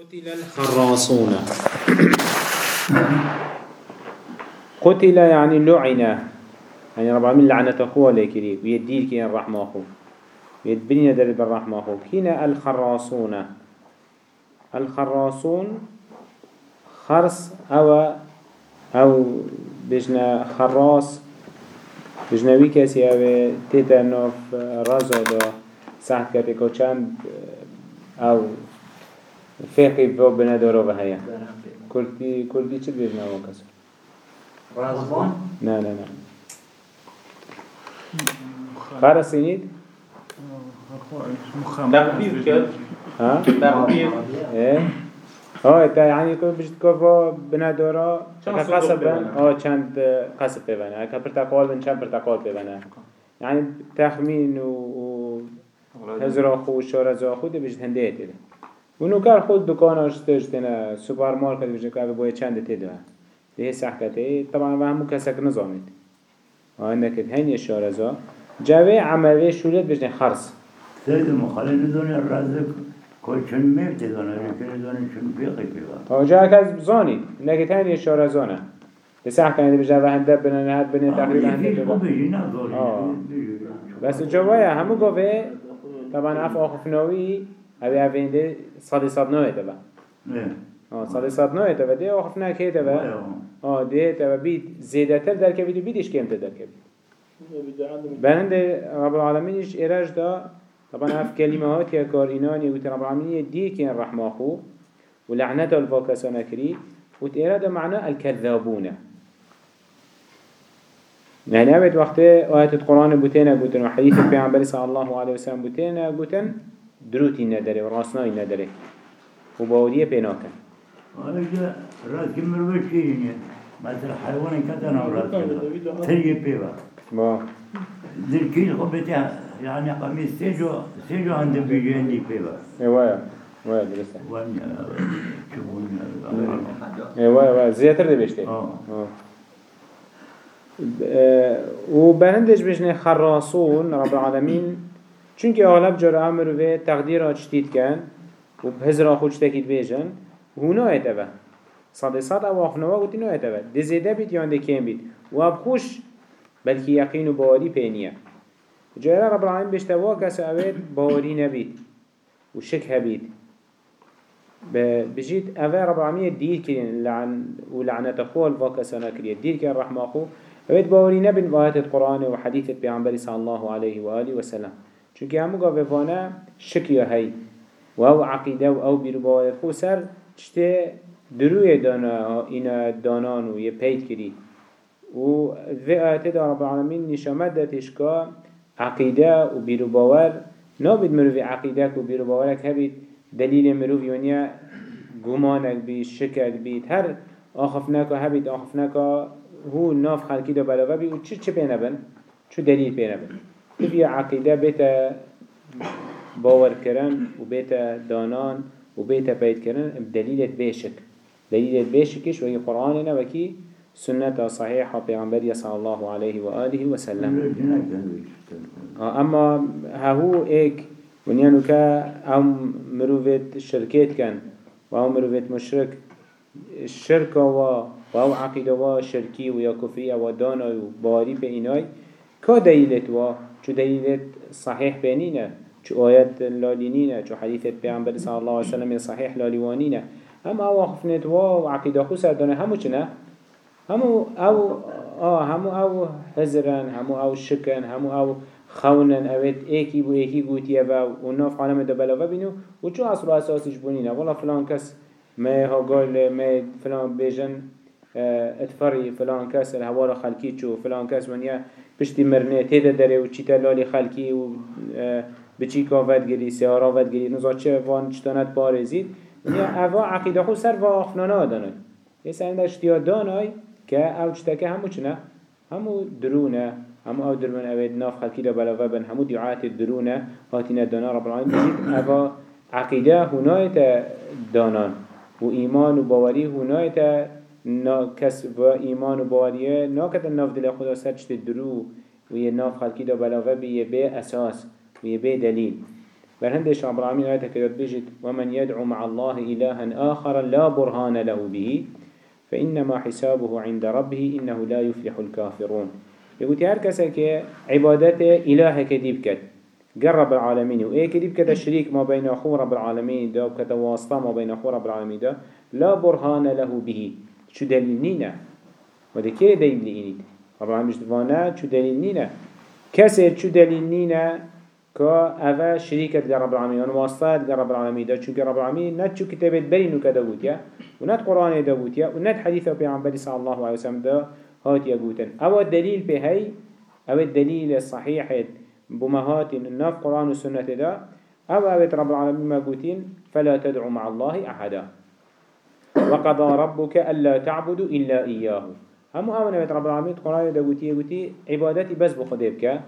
قتل الخراصون. قتل يعني لعن يعني رب العالمين لعنة أخوه لكري ويدير كي الرحمة أخوه. ويدبني در بالرحمة أخوه. كينا الخراصون. الخراصون خرس أو أو بجنا خراص. بجنا وی کسی أو تیتا ناف رازا دا سحت کرده أو فقی باب بنا دارا هیا. کردی کردی چه بيرنا وكسر رزبان؟ نه نه نه. خارا سنید؟ تقبیر کرد. ها؟ تقبیر. اه. تا یعنی که بیشتر كفا بنا دورا كقصب آه چند قصب ببنه اكا برتقال بن چند برتقال ببنه یعنی تخمین و هزر و شار از آخو هنده ایتی ده تده اونو کار خود دکان دکاناش داشتن سوپرمارکت بیشتر که باید چند تی ده ده سخته طبعا و همون کسک نظامید آن که هنی شارزا جوه عمله شولت بیشتر خرس سید مخاله ندونه رزق چون میفته دانه چون دانه چون بیقی بیقی آجا هکز زانی نکه هنی شارزانه لسه کنید بجا و هنده بنه هد بنا تقریبا هنده بنا بس جوایه همه گوه طبعا اف آخفناوی اوی اوینده صد صد نوه تبا آه صد صد نوه تبا ده آخفنا که تبا ده تبا بید زیده تر در کبید و بیدش کم تر در کبید بند رب العالمين إيش إيراج دا طبعا هف كلمات يا كاريناني وت رب العالمين دي كين رحمه خو ولعنته الفاكسانة كري وت إيراج معنى الكذابون يعني أبد وقت آيات القرآن بوتينا بوتن وحديث البيعنبري صلى الله عليه وسلم بوتينا بوتن دروتي ندري وراسناي ندري وباودية بيناكن أنا جا راس كمل وشيني مثل حيوان كتنا وراس تري بيبا با. ذي كيل خبتها يعني قميص سيجو سيجو عند بيجي عندي بيبا ايوايا ايوايا درسته. وين شوفون ايوايا ايوايا زيادة دي بيشتي آه. آه. آه، و برندش بجنه خراصون رب العالمين چونك اغلب جار أمر و تقدير تشتيت كان و بهزرا خود تكيد بيجن هنا يتبه صد صد أو اخنوا قلت نو زيده بيت يان دي كين بيت و آب خوش بلكي يقين و باوري بينيه جاره رب العالمين بيشتوا كس اويد باوري نبيت و هبيت ب- بجيت أفا رب العالمين دير كرين لعن ولعنة أخوه الفاكسانا كريه دير كرين رحمة أخوه أبيت باوري نبن بآيات القرآن وحديث بيعنبري صلى الله عليه وآله وسلم چونکه همو گاوانه شکیاهی و او عقیده و او بیروبای خو سر چته دروی دانا این دانانو و یه پید کری. و و آیت دار رب العالمین نشامت داتش که عقیده و بیروباور نابید مروی عقیده و که بید دلیل مروی ونیا بی بید شکک بید. هر آخف نکا هبید آخف هو ناف خلکی دا بلاوه و چی چه پینه بند؟ دلیل پینه تبی عقیده بیتا باور کرن و بیتا دانان و بیتا پید کرن دلیلت بیشک دلیلت بیشکش وکی قرآن وکی سنة صحيحة پیغمبر صلى الله عليه وآله وسلم آه، اما ههو ایک ونیانو که أو مروفت شرکت کن و أو مروفت مشرک شرک و و أو عقیده و شرکی و یا کفری و دانای و باری به اینای که دلیلت و؟ چو دلیلت صحیح بینینه چو آیت لالینینه چو حدیثت پیغمبر صلی الله علیه وسلم صحیح لالیوانینه اما أو خفنت و عقیده خو سردانه همو چنه همو أو آه همو أو هزرن همو أو شکن همو أو خونن اوید ایکی بو ایکی گوتیه و و ناف عالم دا بلاوه بینو و چو اصل و اساسیش بونینه والا فلان کس ما ها قال ما فلان بیجن آه، اتفری فلان کس الهوار خلکی چو فلان کس ونیا پشتی مرنه تیده داره و چی تلالی خلکی و آه، بچی کافت گری سیارا ود گری نزا چه وان چتانت بارزید. ونیا اوا عقیده خود سر و آخنانه آدانای یه سرنده اشتیاد دانای که أو چتکه همو چنه همو درونه همو أو درمن اوید ناف خلکی دا بلاوه بن همو دعات درونه هاتینا دانا رب العالمین بجید اوا عقیده هنایت دانان و ایمان و باوری هنایت نا کس و ایمان و باوریه ناکت ناف دل خدا سر چت درو و یه ناف خلکی دا بلاوه بی یه بی أساس و یه بی دلیل. برهندش رب العالمين آياتك كده بيجت ومن يدعو مع الله إلها آخر لا برهان له به. فإنما حسابه عند ربه إنه لا يفلح الكافرون. يقول هر كسا عبادته إله كديب كد قرب العالمين وإيه كديب كده الشريك ما بين أخو رب العالمين ده وكده واسطة ما بين أخو رب العالمين ده لا برهان له به. شو دليل نينا وده كيه دليل نينا رب العالمين مجتفانا شو دليل نينا كسر شو دليل نينا كا أفا شريكة رب العالمين ونواصلات رب العالمين ده چونك رب العالمين نت شو كتابت برينو كدوت يا ونت قرآن دوت يا ونت حديثة بيعنبالي صلى الله عليه وسلم ده هات يقوتن أو الدليل بهي أو الدليل الصحيح بمهات الناف قرآن والسنة ده؟ أو أبت رب العالمين ما قوتين فلا تدعو مع الله أحدا. وقضى ربك ألا تعبدوا إلا إياه. هم أمنا رب العالمين قرآن ده قوتي قوتي عبادتي بس بخديبك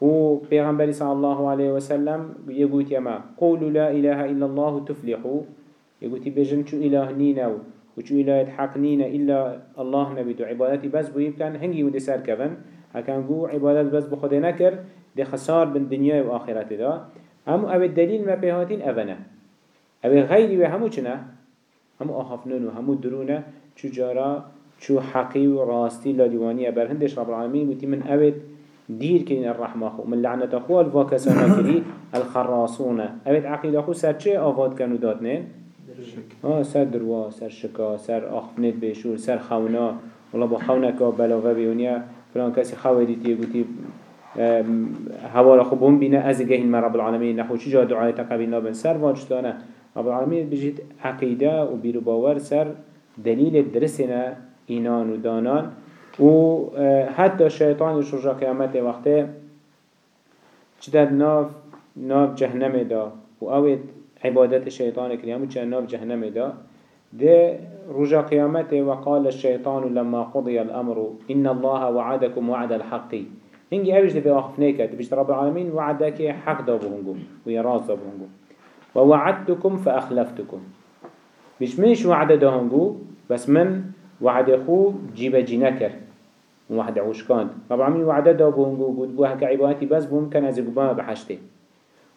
و پیغمبر صلى الله عليه وسلم يقول يما قولوا لا إله إلا الله تفلحوا يقول بجن شو إله نينا وشو إله حق نينا إلا الله نبيتو عبادتي بس بو يمكن هنجي ودي سار كفن هكان قو عبادت بس بخده نكر دي خسار بين دنيا وآخرت دا. هم أو الدليل ما بيهاتين أبنا أو غيري وهمو همو آخفنون وهمو درونه شو جارا شو حقي وراستي لا ديوانية برهندش رب العالمين وتي من أبد دير كين الرحمة خو من لعنة أخوة الفاكسانة كري الخراصونة أبد عقيدة أخو سر چه آفاد كانوا داتنين؟ آه سر دروا سر شكا سر أخفنت بيشور سر خونا والله با خونا كا بلاغة بيونيا فلان كسي خواه ديتي قوتي هوا خو بون بينا از جهين ما رب العالمين نحو چجا دعاية تقبل نابن؟ سر واجتانا رب العالمين بجيت عقيدة وبيرو باور سر دليل درسنا إينان ودانان و حتی شیطان شجا قیامت وقته چدد ناف ناف جهنم دا و اوید عبادت شیطان کری همو چه ناف جهنم دا. ده رجا قيامت وقال الشيطان لما قضي الأمر إن الله وعدكم وعد الحق. هنجي أبيش في آخف نيكت بيش رب العالمين وعدك حق دا بهنجو ويراز دا بهنجو ووعدتكم فأخلفتكم. بيش منش وعد دا هنجو بس من وعد خو جيب جنكر واحد عوش كان رب العالمين وعده دا بونجو قد بوها كعبادتي بس از قبامة بحشته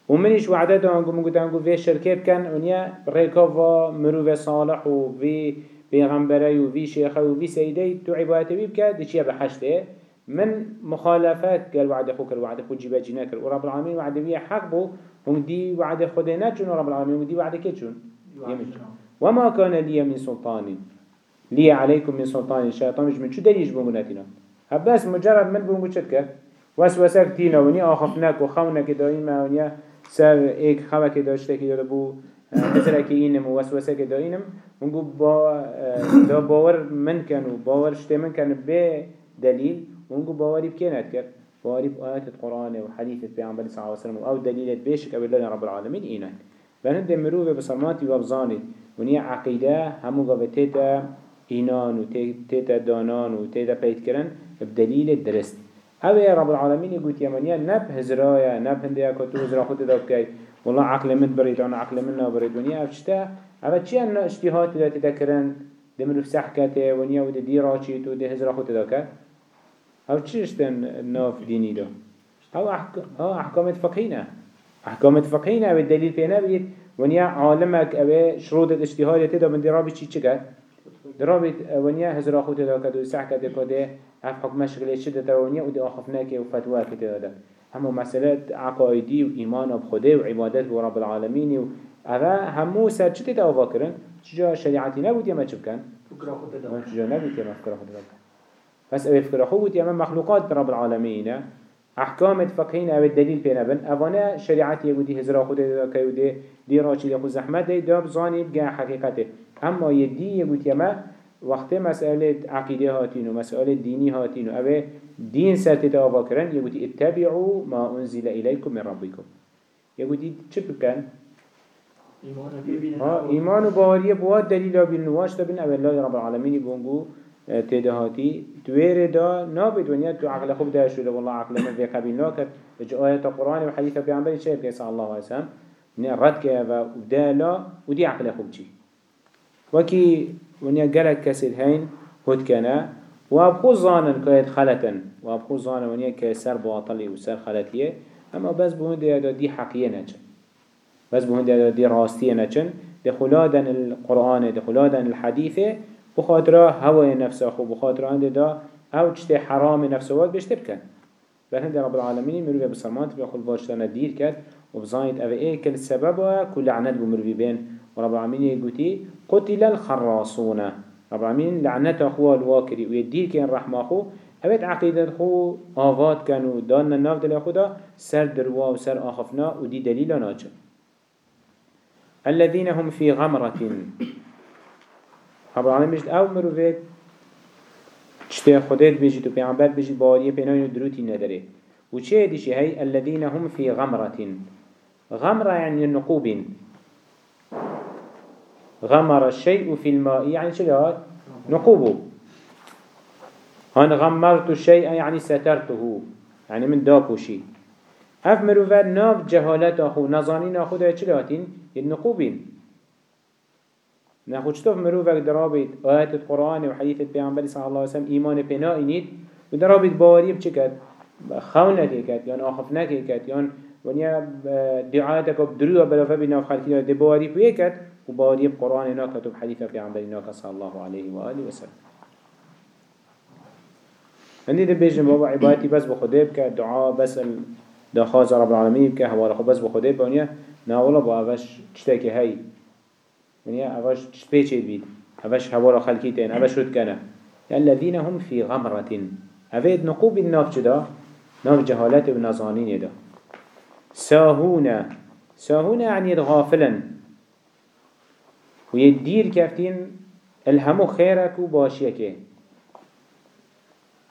ومنش وعده دا انجو مقود انجو في شركة كان ونيا ريكوفا مروف صالح وفي بيغمبري وفي شيخة وفي سيدي تو عبادتي بيبكا دي شيا بحشته؟ من مخالفات قال وعد أخوك الوعد أخو جيبا جناكر ورب العالمين وعد بيها حق بو هم دي وعد خدينا ورب العالمين ودي وعد كيتشون وما كان لي من سلطان. لي عليكم من سلطان. الشيطان مش من شو دليل بونغناتنا هبس مجرد من بونغو چت كر وسوسه تينا وني آخفناك وخونك دائما ونيا سر إيك خوك داشته كده بو مثلا که اینم و وسوسه که داینم منگو با دا باور من و باور شته من کن به دلیل منگو باوری بکنت کرد باوری بآيات القرآن و حديث پیغمبر صلی الله علیه وسلم أو دلیلت بیشک أو الله رب العالمین اینن بلند مروه بصماتی و بزانید ونیا عقیده همو گابتیتا إينان و تيتا دانان و تيتا بيت كرن بدليل درست. أوي رب العالمين يقول يمانيا نب هزرايا نب هنديا كتو هزرا خود داب كي والله عقل من بريد أنا عقل من نابريد ونيا أفشتا أما چي أنا اشتهات دا تذكرن دمرو في سحكته ونيا ودي دي راشيت ودي هزرا خود داب چي اشتن ناف ديني دا أو أحكام فقهينا أحكام فقهينا بالدليل فينا بيت ونيا عالمك أوي شروط الاجتهاد تدا من دي رابي چي چي درابط ونیا هزار خود دا کد و سح کد کده اف حکم شغله شده تا ونیا و دی آخف نکه و فتوا کده دا همو مسئله عقایدی و ایمان اب خوده و عبادت و رب العالمین و اوه همو سر چه تیتا آفا کرن چجا شریعتی نبود یا ما چه بکن؟ چجا نبود یا ما فکر خود بس خود بود یا ما مخلوقات رب العالمین. احکام فقهین أو دلیل پینا بن. اوانه شریعت یهودی هزار خود دی دی راچی خود زحمت دی دا بزانی بگه حقیقته. اما یدی یهود یما وقت مسئله عقیده هاتین و مسئله دینی هاتین. و اوه دین سرت آوا کرن. یهودی اتبعوا ما انزل الیکم من ربکم. یهودی چه بکن؟ ایمان و باوریه بواد دلیل بین نواش تا بین اولا رب العالمین بونگو تدهاتی تویر دا نابد ونیا تو عقل خوب ده شده. والله عقل من في قبیل ناکد اجا آیت قرآن و حدیث پیامبری چه؟ بکن صلی الله وسلم رد که و ده لا و دی عقل خوب چی؟ وكي ونیا گلک کسی هین هد کنه و ابخو زانن که خلطن. و ابخو زانن ونیا که سر باطلی و سر خلطیه. اما بس بونه ده دی حقیه نچه بس بهند دي راستية نچن. دي خلادن القرآن دي خلادن الحديث بخاطرة هوا نفسه أخو بخاطرة عند دا أو تشتي حرام نفسه وقت بيشتبكن بهند رب العالمين مروي بسرمان تبقى خل باشتنا دير كد وبزايد أبا إيه كل سبب كل عناد بمروي بين ورب العالمين يقولي قتل الخراصون. رب العالمين لعنته أخوه الواكري ويدير كان رحمه أخوه أبد عقيدة خو آغاد كانوا دانا الناف دل خدا سر دروا وسر آخفنا ودي دليل ناجم الذين هم في غمرة رب العالمين بجد أو مروفيت تشتي خديت بيجي تو بيعنبر بيجي باريه بينايو دروتي ندره وچه ديشي هاي الذين هم في غمرة غمرة يعني النقوب غمر الشيء في الماء يعني شو نقوبه هان غمرت الشيء يعني سترته. يعني من دابو شيء اف مروفر ناف جهالت آخو نظانين اخو ده چلاتين النقوبين نخو چطف مروفر درابت آيات القرآن وحديث البيعنبالي صلى الله عليه وسلم ايمان بنا اينيد ودرابت باوري بچكت خونه كت يعني آخفنا كت يعني ونیا دعایت کو درو بلا فبی ناف خلقی ده باوری بيكت و باوری بقرآن ناکت و حدیث پیامبری ناکت صلی الله علیه و آله و سلم. هندي ده بيجن بابا عبادتي بس بخده بك دعاء بس دخاز رب العالمين بك هوا خو بس بخده بونيا ناولا با اوش تشتكي هاي ونيا اوش تشبيچ بيد اوش هوا خلقي تين اوش رد كنا الذين هم في غمرة. اوید نقوب الناف جدا ناف جهالات ونظانين يدا ساهونا. ساهونا يعني غافلا ويدير كفتين الهمو خيرك وباشيك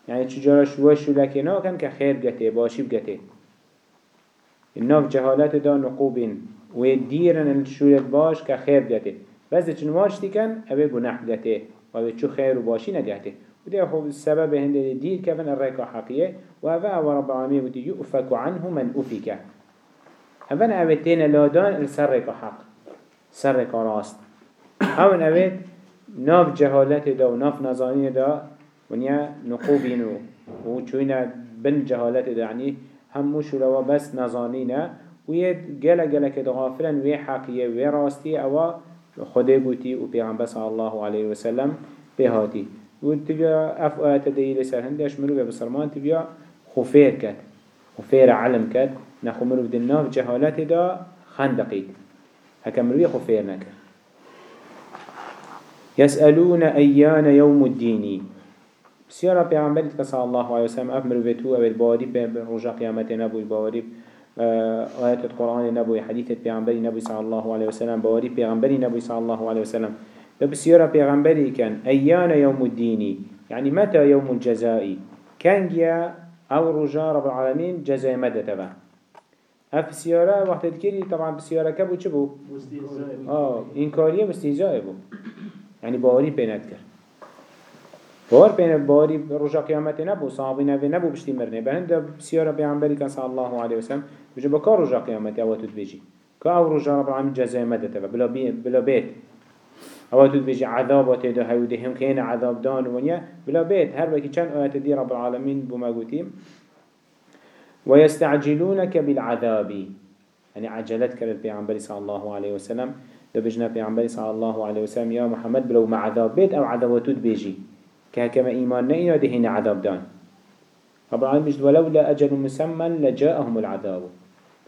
يعني چجارا شوه شولكي ناكن كخير قته باشي بقته الناف جهالت دا نقوبين ويديرن الشولك باش كخير قته بس ده چنواش تكن اوه گناح قته وابه چو خير وباشي نقته وده خب السبب هنده دير كفن الرقا حقية وهذا هو رب العالمين ودي يؤفك عنه من أفك هفن اوتين لادان السرق حق. سرق راست. هون اوت ناف جهالت دا و ناف نظاني دا. ونیا نقوبینو و چوینا بن جهالت دعنی همو شلوا بس نزانینه و یه گله گله که غافلن وی حقیه وی راستی أو خدا بوتی و پیغمبر صلی الله علیه و سلم بهاتی و اف آیت دیل سر هندش مرو به بسرمان تبیا خفیر کد خفیر علم کد نخو مرو بدن ناف جهالت دا خندقید هکا مروی خفیر نکد يسألون أيان يوم الدين بسيارة پیغمبری که صلی الله علیه وسلم اف مروفتو أو الباری به رجا قیامت نبوی باری آیت القرآن نبوی حدیث پیغمبری نبوی صلی الله علیه وسلم باری پیغمبری نبوی صلی الله علیه وسلم. بسيارة پیغمبری کن ایان يوم الديني يعني متى يوم الجزائي كان جاء أو رجا رب العالمين جزاء مدى تبا. أف سيارة وقت تذكري طبعا بسيارة كبو چبو؟ آه إنكارية واستهزاء بو. يعني باوري بينات كر بار بين باري رجع قيامته نبو صحابي نبي نبو بشتي مرنه بهند بسيارة بيعنبري كان صلى الله عليه وسلم بجي بكار رجع قيامته آو تدبيجي كاو رجع رب العالمين جزاء مدته بلا, بي بلا بيت أو تدبيجي عذاب هيوده هم كين عذاب دان ونيا بلا بيت هر وكي كان آيات دي رب العالمين بما قوتيم ويستعجلونك بالعذاب يعني عجلتك للبيعنبري صلى الله عليه وسلم. دبجنا بيعنبري صلى الله عليه وسلم يا محمد بلو عذاب بيت أو عذاب بيجي كهكما إيمان نئنا دهين عذاب دان. رب العالمين مجد ولولا أجل مسمى لجاءهم العذاب.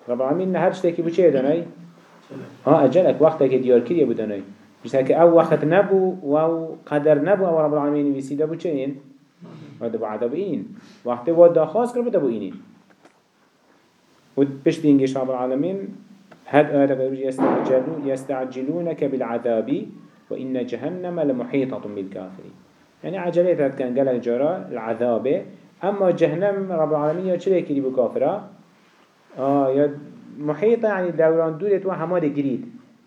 رب العالمين نهار شتاكي بو چه داناي؟ ها أجلك وقتك ديار كريا بو داناي مش هكا أو وقت نبو أو قدر نبو أو رب العالمين ويسيدا بو چين؟ هذا بو عذاب إين وقت وادا خاص كر بو إينين وبش دينجيش رب العالمين هاد آيات يستعجلون يستعجلونك بالعذاب وإن جهنم لمحيطة بالكافرين يعني عجلة كان قال جرا العذاب أما جهنم رب العالمين يا شريك كري بكافرة آه يا محيطة يعني دوران دولت وهما دي قريد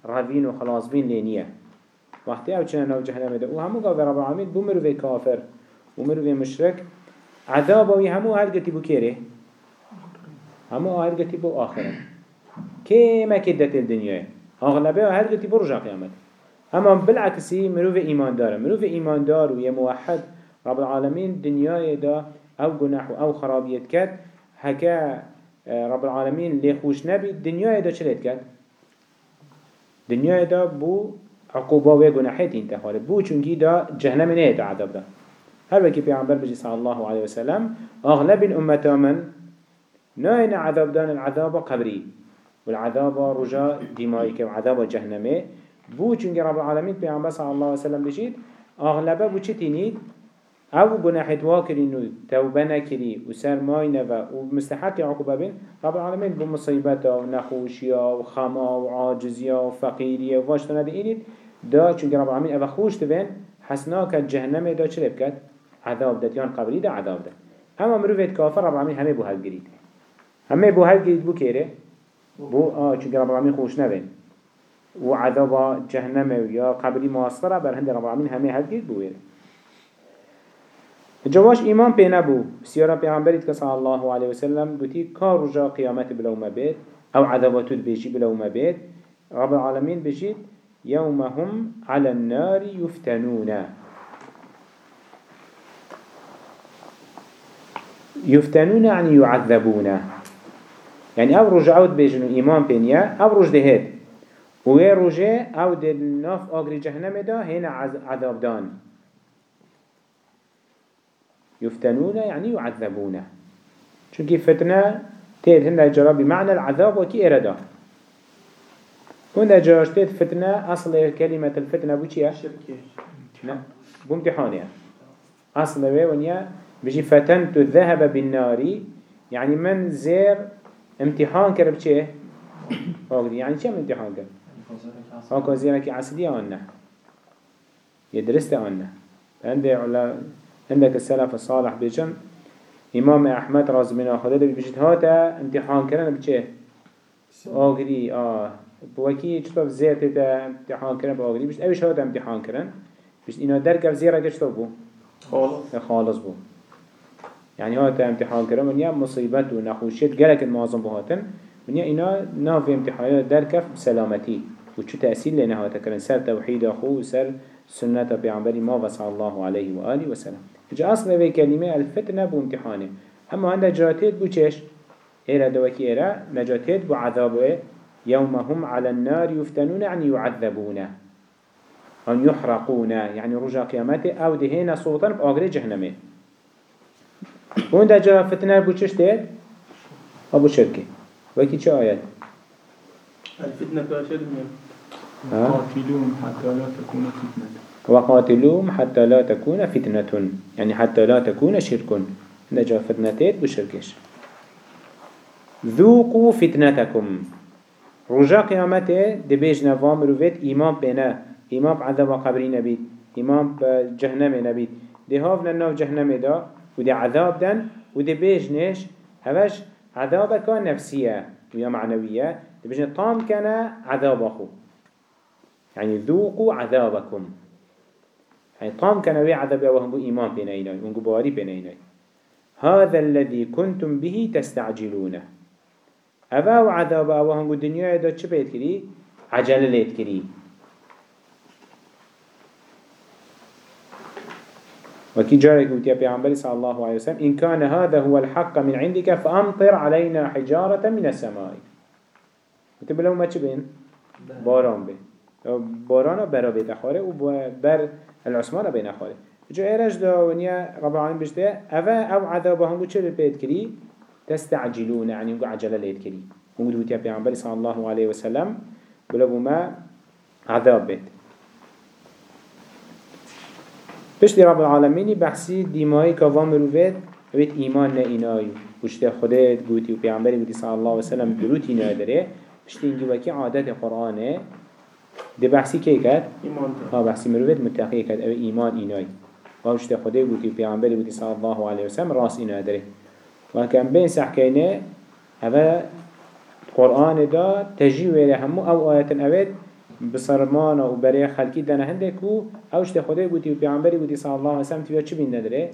رهبين وخلاص بين لينية وقت أو كنا نو جهنم ده وهمو كافر رب العالمين بمرو في كافر بمرو في مشرك عذاب وهمو هل قتي بكيره همو قتي بو آخرة. كيما كدت الدنيا أغلبها هل قتي برجع قيامته اما بالعكسي مروف ايمان داره مروف ايمان دار ويا موحد رب العالمين دنيا دا أو جناح أو خرابيت كات هكا آه، رب العالمين اللي خوش نبي الدنيا دا شلت كات دنیا دا بو عقوبة و گناحات انتخاره بو چونكي دا جهنم نهت عذاب دا. هر وكي پیغمبر بجي صلى الله عليه وسلم أغلب الأمة من ناين عذاب دان العذاب قبري والعذاب رجاء دمائك وعذاب جهنمي بو چونكي رب العالمين پیغمبر صلى الله عليه وسلم بجيد أغلبه بو چه تينيد أو گناحت واکرین و توبه نکری و سرمای نوه و مستحق عقوبه بین رب العالمین بو مصیبت و نخوشی و خما و عاجزی و فقیری و واشتانه اینید. دا چون رب العالمین أو خوش تبین حسنا که جهنم دا چه بکد عذاب داد. یان قبلی دا عذاب داد. اما مروفت کافر رب العالمین همه بو هل گرید همه بو هل گرید بو کره بو آه چون رب العالمین خوش نبین. و عذاب جهنم یا قبلی مواصره بر هند رب العالمین همه هل گرید بو جواش ایمان پی نبو سیارا پیغمبریت که صلی الله علیه وسلم گوتی کار رجا قیامت بلو مبید أو عذاباتو بیشی بلو مبید رب العالمین بشید يوم هم على النار يفتنون يفتنون يعني يعذبون يعني أو رجعوت بيجنو إيمان بينيا أو رج دهت وهي رجع أو دل ناف آقر جهنم دا هنا عذاب دان يفتنون يعني يعذبون چونكي فتنة تيد هنده جرى بمعنى العذاب وكي إرده هنده جراش تيد فتنة أصل كلمة الفتنة بو؟ لا بو أصل ونيا بجي فتنت الذهب بالنار يعني من زير امتحان كرب چيه؟ يعني چه امتحان كرب؟ هاكو زيرك عسلية أنه يدرست أنه عندي على عندك السلف الصالح بيجن. إمام أحمد راز من آخده ده بيجد هاتا امتحان كرن بچه آگری آه. بوكي چطور زيت تا امتحان كرن بآگری بيجد اوش هاتا امتحان كرن؟ بيجد اینا درک اف زیره كشتو بو؟ خالص. خالص بو. يعني هاتا امتحان كرن من يا مصيبت و نخوشيت. گلك المعظم بو هاتن. من يا اینا ناف امتحانات درك بسلامتي وشو تأثير لنا هاتا كرن سر توحيد أخو سر سنة بيعنبري ما وصى الله عليه وآله وسلم جا أصل في كلمة الفتنة بامتحانه أما عند جراتيت بو چش؟ إيرا دوكي إيرا نجاتيت بو عذابه يوم هم على النار يفتنون يعني يعذبون أن يحرقون يعني رجع قيامته أو دهينا صوتا بأغري جهنمه. وعند جا فتنة بو چش تيت أبو شركي وكي چه آيات الفتنة كاشر قاتلون حتى لا تكون فتنة. وقاتلوهم حتى لا تكون فتنة. يعني حتى لا تكون شرك. نجا فتنتين بشركش ذوقوا فتنتكم. رجا قيامته دبيج نظام روفيت إمام بنا إمام عذاب قبري نبيت إمام جهنم نبيت دي هاف لناف جهنم دا ودي عذاب دن ودي بيج نش هواش عذابك نفسية ويا معنوية دي بيج طام كان عذاب أخو. يعني ذوقوا عذابكم. يعني طام كان وي عذاب وهم بو إيمان بينيناي ونقو بواري بينيناي هذا الذي كنتم به تستعجلون. أبا وعذاب وهم بو الدنيا دا چه بيت كري؟ عجل ليت كري. وكي جارك وتيا بيعنبري صلى الله عليه وسلم إن كان هذا هو الحق من عندك فأمطر علينا حجارة من السماء. وتبلو ما چه بين؟ باران بين. باران برا بيت أخاره وبر العثمان بين خاله جو ايرج دا ونيا رب العالمين بجده اوه أو عذابه هنگو چه بيت كري تستعجلون يعني هنگو عجله ليت كري هنگو دوتيا پیغمبر صلى الله عليه وسلم بلغو ما عذاب بيت بشتي رب العالمين بحثي ديمائي كوام مروفيت بيت إيمان نئناي وشتي خدت قوتي و پیغمبر قوتي صلى الله عليه وسلم دروتي نادره. بشتي انجو وكي عادت قرآنه. ده بحثی که کرد؟ ایمان ها بحثی مروفت متقی کرد. أو ایمان اینای و آوشت خوده بودی پیغمبری بودی صلی الله علیه وسلم راست اینا داره و کم بین سحکینه قرآن دا تجیوه همو. أو آیت اوید بسرمان و برای خلقی دنه هنده و آوشت خوده بودی و پیغمبری بودی صلی الله علیه وسلم تیوه چی بین نداره؟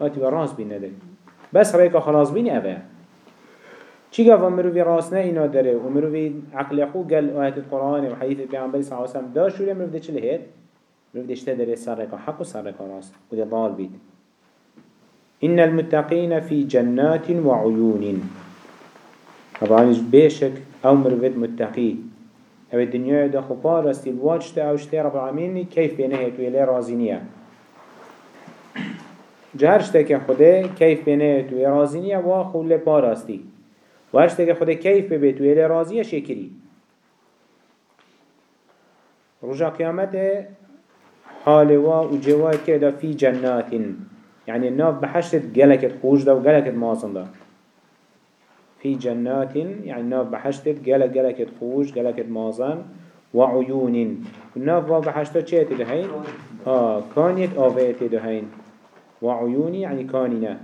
آتی راست بین نداره. بس ریکا خلاص بین اوه. چی گفت؟ مروی راست نه اینا داره. و مروی عقل خو گل آیت القرآن و حدیث پیامبر صلی الله علیه و سلم داشت. شوره مروی چه لهید مروی دشته داره سر حق و سر راست. و ده بید. إن المتقين في جنات وعيون طبعا بيشك أو مروفيت متقي أو الدنيا دا خبا رستي الواجت أو شتي رب العالمين كيف بينه تويلي رازينية جهر شتك خده كيف بينه تويلي رازينية وخول باراستي وهر شتك خده كيف بيتويلي رازية شكري رجع قيامته حال و وجواد كده في جنات يعني الناف بحشت جلكت خوش ده وجلكت مازن ده. في جنات يعني الناف بحشت جلك جلكت خوش جلكت مازن وعيون الناف بحشت چه تدهين ها كانت آوه تدهين وعيوني يعني كاننا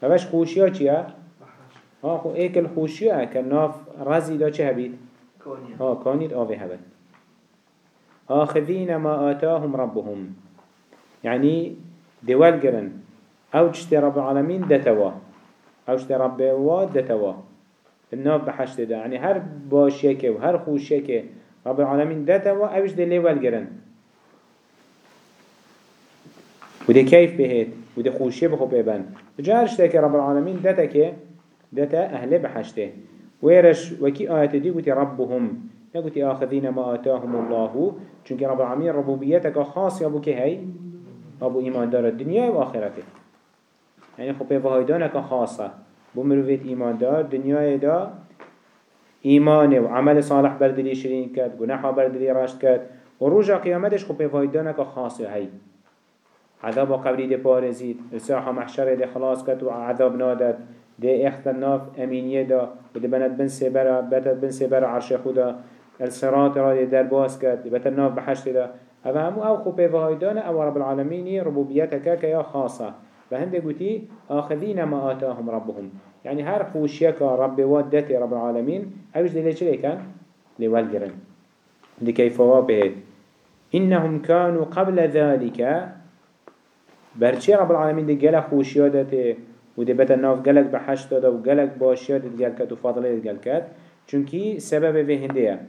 فبش خوشيا چيا ها خو ايك الخوشيا كالناف رزي دا چه هبيت ها كانت آوه هبت آخذين ما آتاهم ربهم. يعني دوال قرن أو تشتي رب العالمين دتوا. أو تشتي رب واد دتوا. الناب بحشت ده يعني هر باشيك و هر خوشيك رب العالمين دتوا اوش ده ليوال قرن وده كيف بهيت وده خوشي بخو بيبن جارش تاكي رب العالمين دتك دتا أهل بحشته ويرش وكي آيات دي قلت ربهم نقول آخذين ما آتاهم الله. چونك رب العالمين ربوبيتك خاص يابو كي هاي أبو إيمان دار الدنيا وآخرته يعني خب بهايدانك خاصة بمروفيت إيمان دار دنيا دا إيمان وعمل صالح بردلي شرين كد گناحا بردلي راشت كد وروجا قيامتش خب بهايدانك خاصة هاي عذاب قبري دي بارزيد الساحة محشر دي خلاص كد وعذاب نادت دي اختناف أمينية دا ودي بنت بن سبرا بتت بن سبرا عرش خدا. الصراط را دي در باز كد دي بتت بحشت دا. هذا همو أو خوبه وهايدانا أو رب العالمين ربوبيتك كيا خاصة. فهند قوتي آخذين ما آتاهم ربهم. يعني هر خوشيك رب ودتي رب العالمين اوش دي ليش ليكن لولجرن لكيف وابهد إنهم كانوا قبل ذلك. برچه رب العالمين دي قلق خوشيادته ودي بتا ناف قلق بحشت دا وقلق باشيادت قلقات وفضلت قلقات چونكي سبب في هندية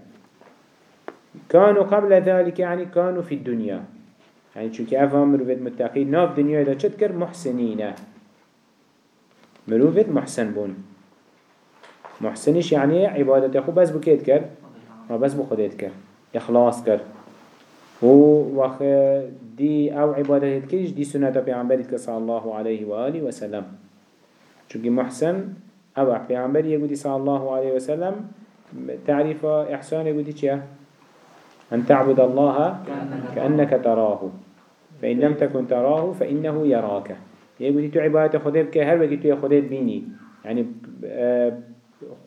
كانوا قبل ذلك يعني كانوا في الدنيا يعني چونك أفهم مروفت متقين ناف دنيا دا چد كر محسنين مروفت محسن بون. محسنش يعني عبادت خو بس بكيت كر ما بس بخديت كر إخلاص كر و وخ دي أو عبادت كريش دي سنة بيعنبرت صلى الله عليه وآله وسلم چونك محسن أو بيعنبر يقول صلى الله عليه وسلم تعريف إحسان يقول چيه أن تعبد الله كأنك تراه. فإن لم تكن تراه فإنه يراك يقول تو عبادة خدير كه هر وقت تو خدير بيني يعني آه،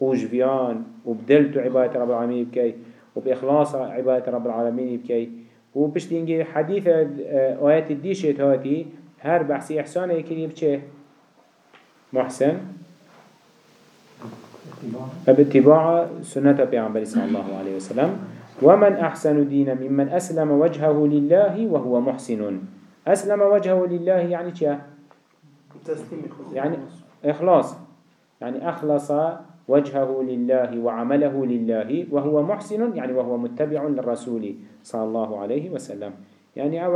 خوش فيان وبدلت عبادة رب العالمين بكي وبإخلاص عبادة رب العالمين بكي وبشتينجي حديث آيات الديشت هاتي هر بحثي إحسان يكري بچه محسن فباتباع سنة بيعنبري صلى الله عليه وسلم. ومن أحسن دينا ممن أسلم وجهه لله وهو محسن. أسلم وجهه لله يعني كيا يعني إخلاص. يعني أخلص وجهه لله وعمله لله وهو محسن يعني وهو متبع للرسول صلى الله عليه وسلم. يعني أو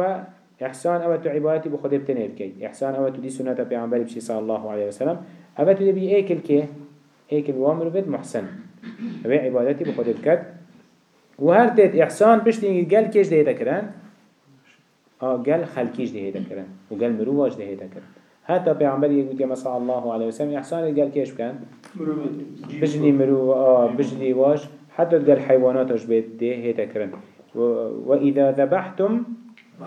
إحسان أو تعباتي بخده بتنير كي. إحسان أو تدي سنة بيعنبالي بشي صلى الله عليه وسلم. أو تدي بي إيكل كي. إيكل وامر بد محسن. أو عبادتي بخده بكت وهر تيت إحسان بشتين قال كيش ده كران؟ آه قال خلقيش ده كران. وقال مرواج ده كران. حتى پیغمبر يقول كما صلى الله عليه وسلم إحسان قال كيش كان بجلي مرو آه بجلي واش. حتى قال حيواناتش بيت ده هيدا كران وإذا ذبحتم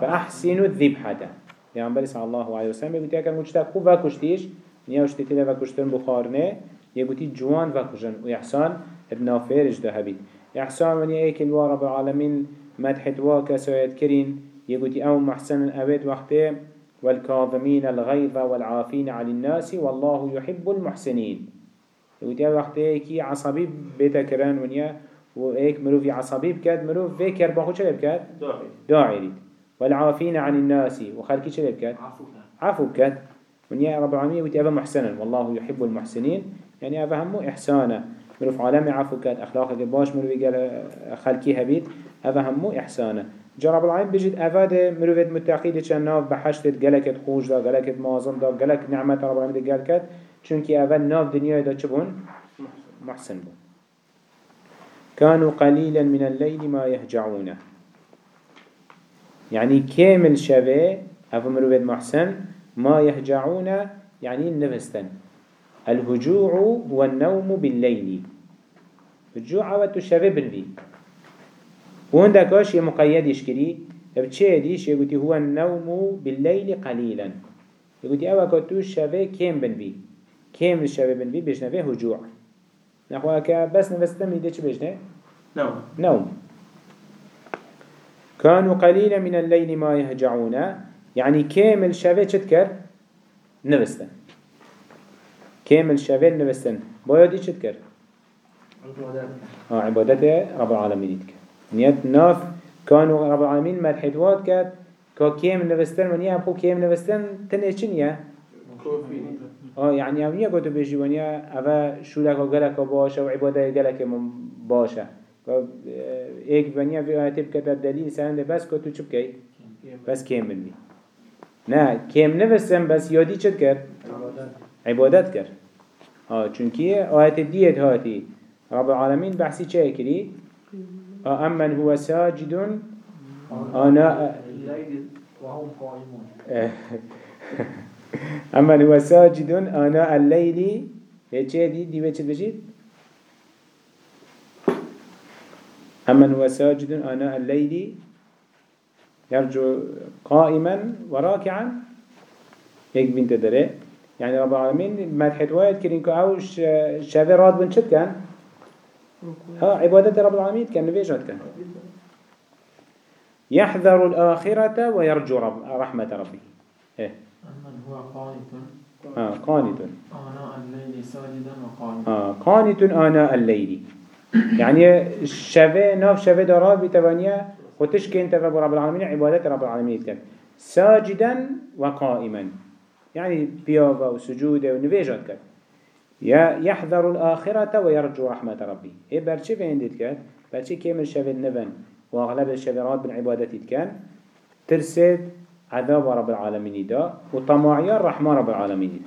فأحسنوا الذبحة. پیغمبر صلى الله عليه وسلم يقول كان مجتاق خو وكشتيش نياوش تتلا وكشتن بخارنه يقول جوان وكشن وإحسان ابن فيرج ده هبيت إحسان من يأكل رب العالمين مدحت واكا سويت كرين يقول أو محسن أبيت وقته والكاظمين الغيظ والعافين عن الناس والله يحب المحسنين يقول أو وقته كي عصبي بيتا كران ونيا وإيك مروفي عصبي بكاد مروف في كرباخو شلي بكاد داعي والعافين عن الناس. وخلقي شلي بكاد عفو بكاد ونيا رب العالمين أبا محسنا والله يحب المحسنين. يعني أبا همو إحسانا مروف عالم عفو كات أخلاقك باش. مروف قال خلقي هبيت. هذا همو إحسانه. جرب العين بجد أفاد مروفت متقيد چن ناف بحشتت قلقت خوش دا قلقت مازن دا قلق نعمت رب العالمين دا چونك أفاد ناف دنيا دا چبون؟ محسن بون كانوا قليلا من الليل ما يهجعون يعني كامل شبه أفو مروبة محسن ما يهجعون يعني النفستن الهجوع هو النوم بالليل. وتو شبه بالبي وهندكاش يمقيد يشكري بچه ديش؟ يقولي هو النوم بالليل قليلا. يقولي أوه كتو شبه كام بنبي كام الشبه بنبي بيجنبه هجوع. نحو که بس نوستم میده چه بجنه؟ نوم. نوم. كانوا قليلا من الليل ما يهجعون يعني كامل شبه چه تكر؟ نوستن كامل شبه نوستن بايدي چه تكر؟ آه عبادت رب العالمين تكر نيت ناف كانوا رب العالمين مرحدوات كد كا كام نوستن ونيا بو كام نوستن تنه؟ كوفي آه يعني يقولوا بيجي ونيا أبا شو وجلك باشا وعبادة جلك من باشا ایک بنیا في آیت بکتا دلیل سرند بس که تو چه بکی؟ بس کم بلی نه کم نوستم بس یادی چد کرد؟ عبادت کرد آه چونکی آیت دیت هاتی رب العالمین بحثی چه کری؟ آمن هو ساجد اما أمن هو ساجد آناء الليل چه دی؟ دیوه چه بشید؟ أمن هو ساجد آناء الليل يرجو قائما وراكعا. هيك بنت دره يعني رب العالمين مدحت وايد كرين كو أو شافي راد بن شد كان ها عبادة رب العالمين كان نبيجات كان يحذر الآخرة ويرجو رب رحمة ربه إيه أمن هو قانت آه قانت آناء الليل ساجدا وقانتا آه قانت آناء الليل. يعني الشفاء ناف شفاء دارات بتوانيا وتش كنت رب العالمين عبادة رب العالمين كان ساجدا وقائما يعني بيابا وسجودا ونفيجات كان يحذر الآخرة ويرجو رحمة ربي إيه برشي في عندك كان برشي كامل شفاء النبن وأغلب الشفاءات بالعبادة كان ترسد عذاب رب العالمين دا وطماعيا رحمة رب العالمين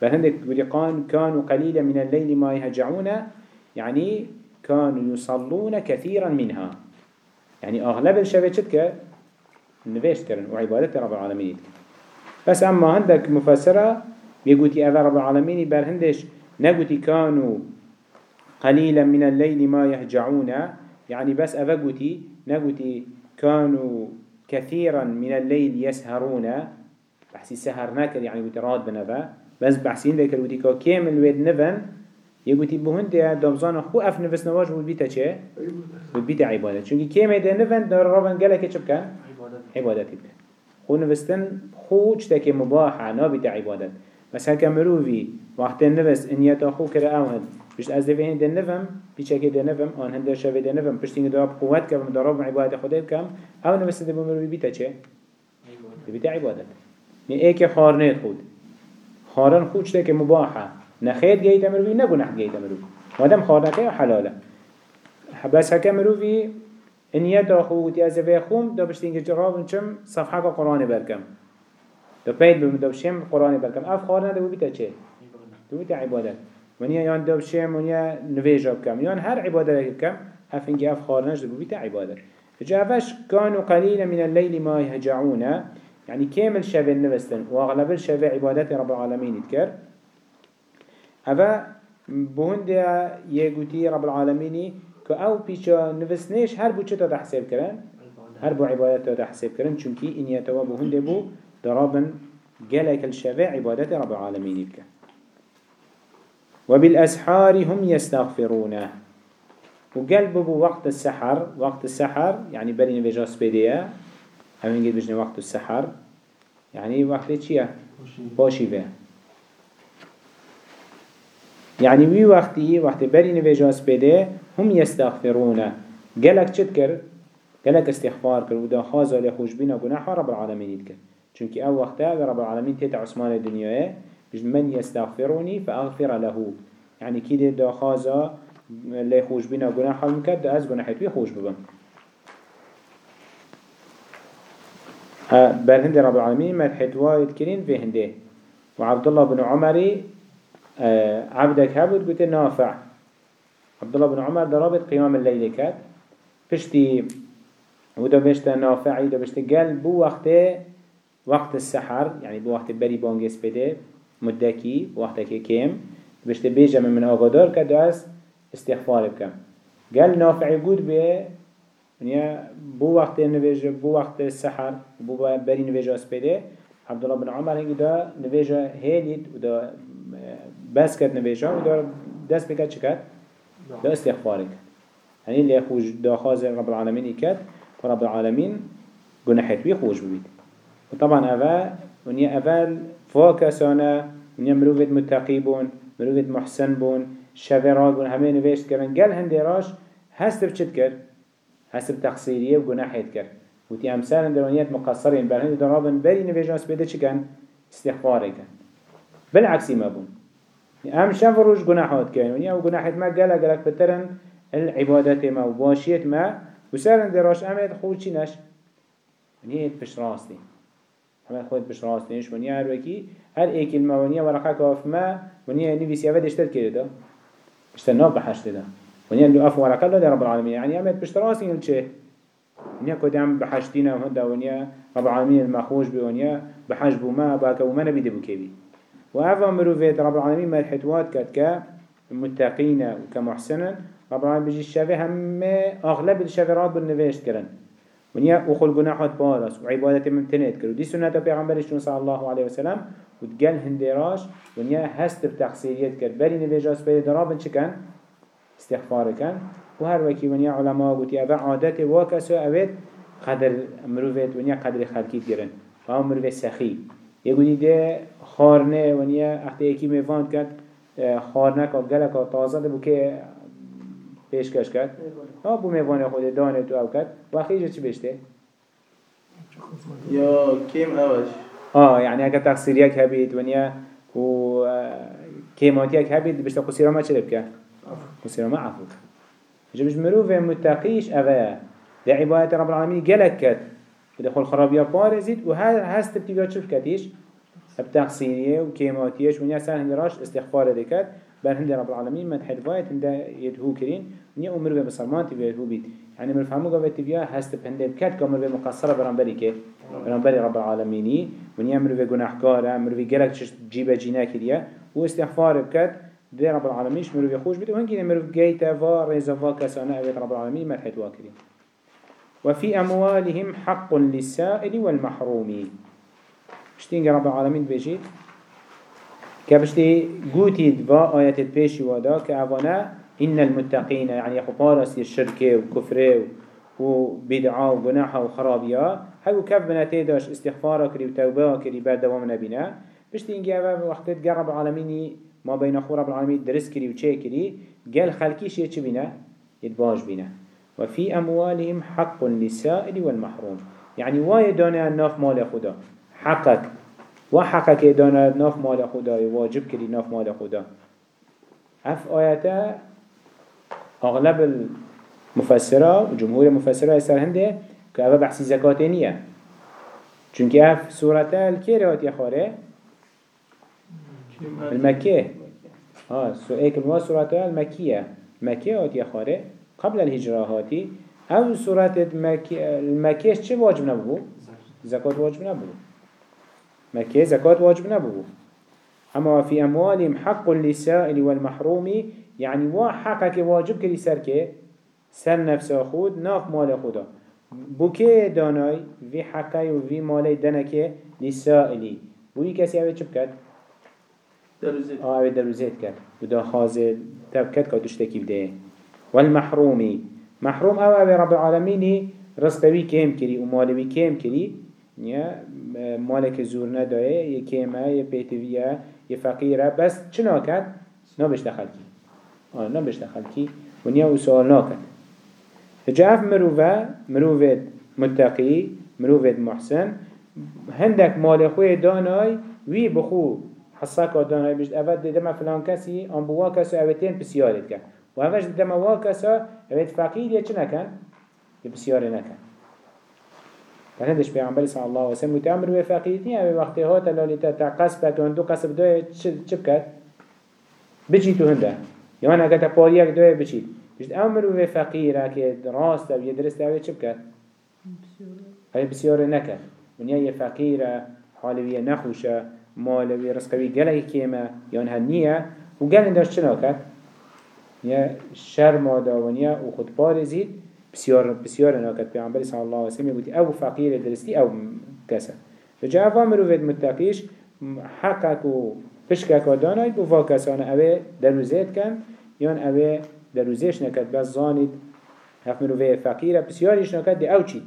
فهندك بريقان كانوا قليلا من الليل ما يهجعون يعني كانوا يصلون كثيرا منها. يعني أغلب الشبه نفيش كرن وعبادة رب العالمين. بس أما عندك مفسرة بيقولي أذا رب العالمين برهندش نقولي كانوا قليلا من الليل ما يهجعون. يعني بس أذا قلتي نقولي كانوا كثيرا من الليل يسهرون. بحسي سهر ناكر يعني بتراد بنفا بس بحسين ذكر كا كامل ويد نفن. يقولي بهند ده دمزان خو اف نفس نواج بود بيتا چه؟ بود بيتا عبادة چونكي كامل ده نفن دار رابن قلق چه بكن؟ عبادت. بكن خو نفستن خو چتاك مباحة نا بيتا عبادت. بس هكا مروفي وقت النفس ان يتا خو كرا اوهد بشت از ده هند نفهم بيچه ده نفهم آن هند شوه ده نفهم پشتینگ داراب قوت کم داراب عبادت خدا کم أو نفس ده بمروفي بيتا چه؟ بيتا عبادت. ني ايك خارنيت خود. خارن خود چتاك مباحة. نخير جيت مروفي نگنح جيت مروفي مادم خارنكه حلاله بس هكا مروفي إن يتا خو تيازفه خوم دا بشتینگ جراب چم صفحة قرآن برکم دا پید بم دا بشم قرآن برکم أف خارنه ده بيتا چه؟ ده بيتا عبادت ونیا یان دا بشم ونیا نویجا بکم یان هر عبادت بکم أف انگی أف خارنش ده بيتا عبادت فجافش كانوا قليلا من الليل ما يهجعون. يعني كامل شبه النبستن وأغلب الشبه عبادات رب العالمين يذكر هذا بهند يقولي رب العالمين كأو بيشا نفسنيش هر بو چتا تحسب كرن هر بو عبادات تحسب كرن چونكي إن يتوا بهند بو درابن جلك الشبه عبادات رب العالمين يذكر وبالأسحار هم يستغفرون وقلب بو وقت السحر وقت السحر يعني بري نفجاس بديه همين قد بجنه وقت السحر يعني وقت چيه؟ باشي به يعني وي وقتي وقت بري نفجاس بده هم يستغفرون قالك چد كر؟ قالك استغفار كر ودا خازا لخوش بينا قناح رب العالمين يدكر چونك أو وقتا رب العالمين تيت عثمان الدنيا من يستغفروني فأغفر له. يعني كده دا خازا لخوش بينا قناح المكد دا از قناحت وي خوش ببن بل هند رب العالمين مدحت وايد كرين في هنده وعبد الله بن عمري عبدك هبود قلت نافع. عبد الله بن عمر درابط قيام الليل كات. بشتي وده بشتا نافعي ده بشتا قال بو وقت وقت السحر يعني بو وقت بري بانجس بده مدكي وقت كيم بشتا بيجا من آقادار كده از استغفار بكم قال نافعي قود به يعني بو وقت نواجه بو وقت السحر بو بري نواجه اسبده عبد الله بن عمر هنگی دا نواجه هيليد ودا بس كد نواجه ودا دست بكت چكت دا استغفار كد يعني اللي خوش دا خازر رب العالمين يكت فرب العالمين جناحت بي خوش ببيت وطبعا أفا ونيا أفال فاكسانا ونيا مروفت متقيبون مروفت محسن بون شفرات بون همه نوشت کرن گل هنده راش هست بچت کر هست بتقصيريه وجناحت كر وتي أمثال درونيات مقصرين بل هنده درابن بري نوشت بده چي كان استغفار كان بالعكس ما بون. ام شفروش جناحات كان ونيا وجناحت ما قال قالك بترن العبادات ما وباشيت ما وسرن دراش امد خود چی نش ونيا پش راستي همه خود پش راستيش ونيا هر وكي هر ايك الموانيا ورقه كاف ما ونيا نفيسي أفد اشتر كده ده اشتر ناب بحشت ده ونيا اللي أف ورقه له رب العالمين يعني امد پش راستي الچه ونيا كده عم بحشتينا وهدا ونيا رب العالمين المخوش بي ونيا بحش بو ما باكا وما نبيد بو كيبي وأفا مروفيت رب العالمين ما الحتوات كات كمتقين وكمحسنا رب العالمين بيجي الشافي هم أغلب الشافرات بالنفيشت كرن. ونيا أخل جناحات بالاس وعبادة ممتنات كرو. دي سنة بيغمبرش صلى الله عليه وسلم؟ وتقال هندراش ونيا هست بتقصيريات كر بري نفيجاس بي درابن چكن استغفار كان. وهر وكي ونيا علماء قوتي أبا عادات واكسو أبيت قدر مروفيت ونيا قدر خلقيت كرن. فهو مروفيت سخي. یه گودی ده خارنه و نیا وقتی یکی میفاند کرد خارنه که گله که تازه ده بو که پیشکش کرد. ها بو میفانه خود دانه تو او کرد. وقتی چی بشته؟ یا کم اوش آه یعنی اگه تقصیر یک هبید و نیا و کیماتی یک هبید بشته قصیره ما چه بکه؟ قصیره ما عفو جبش مروف متقیش اوه ده عبایت رب العالمین گلک کرد. بده خل خرابیا پارزید و هست بتیگاه چه بکتیش؟ بتقصيريه وكيماتيش ونيا سهل هندراش استغفار ذكر بل هند رب العالمين من حدفايت هند يدهو كرين ونيا أمر بسلمان تبيه يدهو بيت يعني من الفهمو قوة تبيه هست بهند بكات كأمر بمقصرة برانبري كي برانبري رب العالمين ونيا أمر بجناحكار أمر بجلك جيبة جينا كريا واستغفار بكات ده رب العالمين مروف يخوش بيت وهنكي مروف جيتا فا ريزا فا كسانا رب العالمين من حدوا كرين وفي أموالهم حق للسائل والمحرومين شتين رب العالمين بيجيت كبشتي قوتيد با آيات البيشي ودا كأفانا إن المتقين يعني يخو بارس الشركة وكفرة وبدعاء وجناحة وخرابية هاو كيف بناتي داش استغفار كري وتوبة كري بعد دوام نبينا بشتي إنجي أفا وقت رب العالمين ما بين أخو رب العالمين درس كري وچه كري قال خلقي شيء چه بنا يتباش بنا وفي أموالهم حق للسائل والمحروم. يعني واي دانا الناف مال خدا. حقك. وحقك دانا ناف مال خدا واجب كري ناف مال خدا. اف آياتا اغلب المفسرة وجمهور المفسرة يسر هنده كأفا بحثي زكاة نية چونك اف سورة الكيري هات يخاره سؤالك الوا سورة المكية المكية هات يخاره قبل الهجرة هاتي أو سورة المكية چه واجب نبو؟ زكاة واجب نبو مكي زكاة واجب نبو أما في أموالهم حق للسائل والمحروم يعني وا حقك واجب كري سركي سر نفس خود ناف مال خدا. بوكي داناي في حقي وفي مالي دنكي للسائلي بوي كسي آوه چه بكت؟ دروزيت آه اوه دروزيت كت ودا خازل تبكت كت اشتكي بده والمحرومي محروم اوه رب العالمين رزقوي كيم كري ومالوي كيم كري نیا مالک زور نداره یه کیمه یه پیتویه یه فقیره بس چنا کد؟ نبشت خلکی آه نبشت خلکی و نیا أو سوال ناکد مروفه مروفه متقی محسن. هندك مال خوی دانای وی بخو حساك دانای بجد اول دما فلان کسی ام بوا کسا اوتين بسیارت کن و اوش دما وا کسا اوت فقیر یه چه نکن؟ یه بسیاره نکن فهندش پیامبر صلی الله علیه و سلم متامر و فقیت نیه به وقتی ها تلالی تا قصب تو اندو قصب دوی چه بکد؟ بجی تو هنده یان اگه تا پاریک دوی بچید بجد أو مروف فقیره که راست و یه درست اوه چه بکرد؟ هاي بسیار نکرد ونیا یه فقیره حالویه نخوشه مالوی رزقوی گلهی کیمه یان هنیه و گل انداش چه ناکد؟ یا شرم داونیا و خود پارزید بسیار بسیار ناکد پیامبری صلی الله علیه و سلم بودی أو فقیر درستی أو کسه. فجاء فامرو فيد متقيش حقك و پشکک دانای بو فاکسان اوه دروزیت کن. یان اوه دروزیش نکد بس زانید هف مروفه فقیره. بسیاریش نکد دی أو چید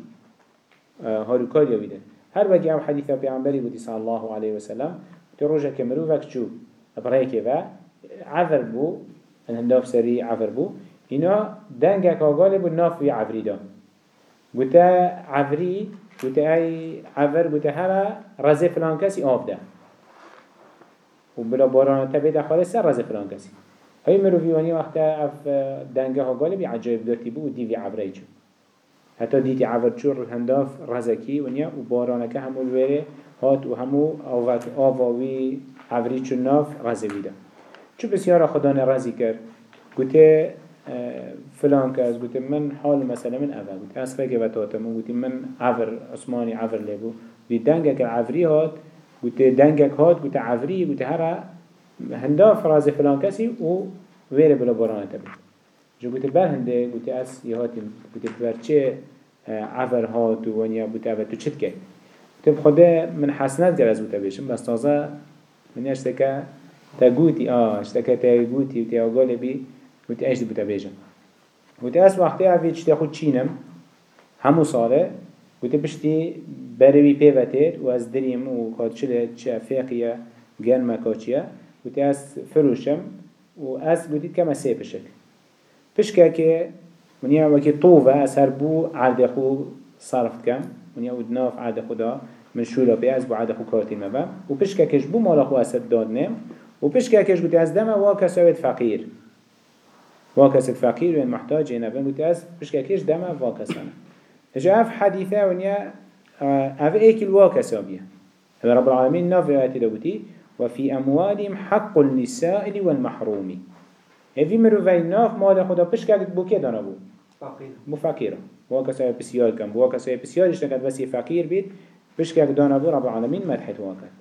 هاروکار یا بیده هر وقت أو حدیث پیغمبری بودی صلی الله علیه وسلم تو روژه که مروفک چو؟ برای که و عذر بو هنداف سری عذر بو. اینا دنگک آگاله بو ناف وی عفری دا گوتا عفری گوتا ای عفر گوتا هر رزه فلان کسی آف ده. و بلا باران تبید خالص سر رزه فلان کسی. هی مروفی وانی وقتا اف دنگه ها گاله بی عجایب داتی بو و دیوی عفره چو حتی دیتی عفر چور هنداف رزکی ونیا و بارانکه همو الوره هات و همو آواوی عفری چون ناف رزه بیده. چو بسیار خدا نرزی کرد؟ گوته فلان کس گوته من حال مثلا من اول گوته از فکر و تاتم گوته من عفر عثمانی عفر لیبو دی دنگک عفری هات گوته دنگک هات گوته عفری گوته هر هندا فراز فلان کسی و ویره بلا برانه تبید جو گوته بر هنده گوته از یهاتیم گوته بر چه عفر هات و ونیا گوته تو چت که گوته بخوده من حسنات گر از گوته بیشم. بس تازه من اشتکه گوتی آه اشتکه تا گوتی و تا آگاله بی گوتی ایش بوده بیجم گوتی از وقتی اوی چتی خود چینم؟ همو ساله گوتی پشتی بروی پیوتر و از دریم و چه فیقیه گرمه کاچیه گوتی از فروشم و از گوتی کم سی پشک. پشکه که منیا وکی طوفه از هر بو عرض خو صرفت کم منیا و دناف عرض خدا من شولا بی از بو عرض خو کارتین مبا و پشکه کش بو مالا خو اسد دادنم و پشکه کش گوتی از دمه واکسوید فقیر واكس الفقير وين محتاج هنا بنقول أس مش كيش دم واكس أنا إجا أف حديثة ونيا أف إيك الواكس أبيه هذا رب العالمين نافع آتي وفي أموالهم حق النساء والمحروم. هذي مروفي ناف مال خدا؟ بش كاك بو كده دانا بو. فقير. بو فقيرة واكس أبي بسيار كم واكس أبي بسيار اشتكت بس فقير بيت؟ بش كاك دانا بو رب العالمين مدحت واكس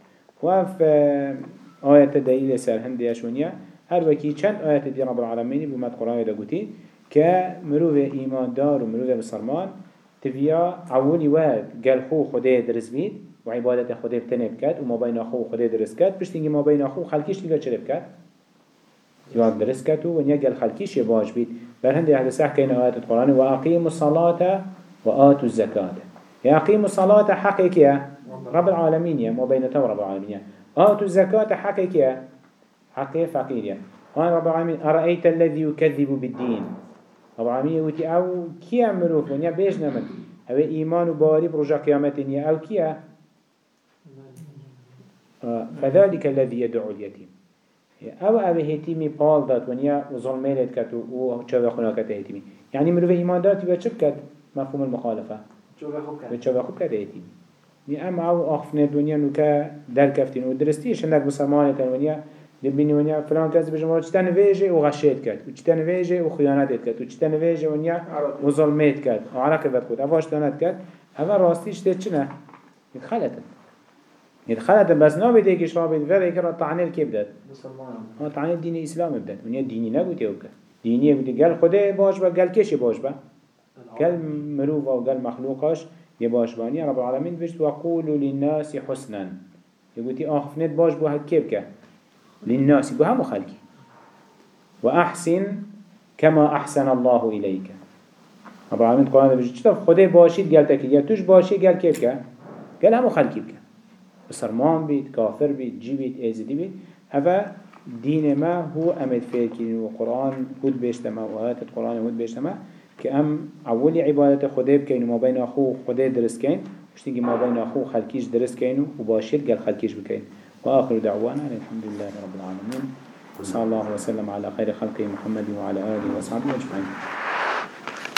وف آية دليل سر هندي أشونيا هر وکی چند آیت دی رب العالمین بومد قرآن دا گوتی که مروف ایمان دار و مروف بسرمان تبیا اولی واد گل خو خوده درست بید و عبادت خوده بتنب کد و ما بین خو خوده درست کد پشتینگی ما بین خو خلکیش دیگه چرب کد یاد درست کد و نیا گل خلکیش باش بید. بر هنده أهل سح کین آیت القرآن و اقیم الصلاة و آتوا الزکاة. یا اقیم الصلاة حقیقیه رب العالمین. یا ما تو رب العالمین آتوا الزکاة حقیقیه حقه فقير وان رب العالمين أرأيت الذي يكذب بالدين رب العالمين يقول أو كيا مروف ونيا بيش نمن هو إيمان باري برجع قيامتين أو كيا آه، فذلك الذي يدعو اليتيم أو أو هتیمی پال داد ونیا و ظلمیلت کت و چاوه خونا کت هتیمی یعنی مروف ایمان داد تبا چه کت مفهوم المخالفه. به چاوه خوب کت هتیمی نی اما أو آخفنه دنیا نو که در کفتین و درستیش اندک مسلمانت ونیا دبینی ونیا فلان کسی بجم و چتن ویجه و غشیت کرد و چتن ویجه و خیانت کرد و چتن ویجه ونیا و ظلمیت کرد و عرق بد کرد افاش تنت کرد اما راستیش ده چنه يتخلت يتخلت بس نو بده يكش رابط فرق كرا طعنه بدت مسلمان ها طعنه دين الإسلام بدت ونيا ديني نقول يوك ديني يقول قال خده باش با قال كيش باش با قال مروفا وقال مخلوقاش يباش باني رب العالمين بيشت وقولوا للناس حسنا. يقول تي آخفنت باش بو هك كيف كه للناس بو همو خلقي وأحسن كما أحسن الله إليك رب العالمين القرآن بيجي شتف خده باشيد قال تكي يا توش باشي قال كيف كه قال همو خلقي بك بسرمان بيت كافر بيت جي بيت ايزدي بيت هذا دين ما هو أمد فيكين وقرآن هود بيشتما وآيات القرآن هود بيشتما كأم أولي عبادة خده بكين وما بين أخو خده درس كين وشتيجي ما بين أخو خلقيش درس كين وباشير قال خلقيش بكين وآخر دعوانا الحمد لله رب العالمين صلى الله وسلم على خير خلقه محمد وعلى آله وصحبه أجمعين